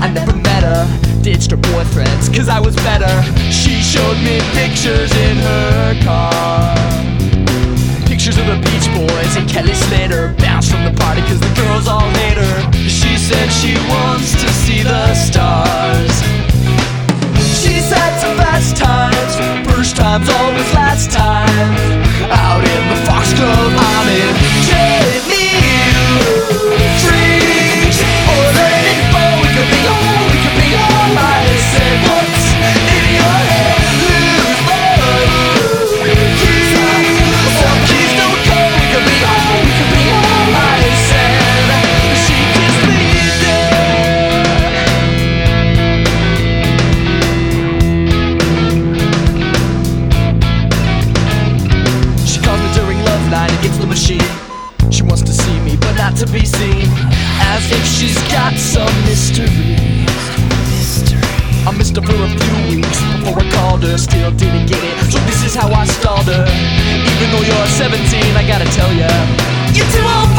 I never met her, ditched her boyfriends, cause I was better. She showed me pictures in her car. Pictures of the Beach Boys and Kelly Slater. Bounced from the party cause the girls all hate her. She said she wants to see the stars. She said some last times, first time's always last times. Out in the Fox Foxglove, I'm in She wants to see me, but not to be seen. As if she's got some mystery. I missed her for a few weeks before I called her. Still didn't get it, so this is how I stalled her. Even though you're 17, I gotta tell ya, you're too old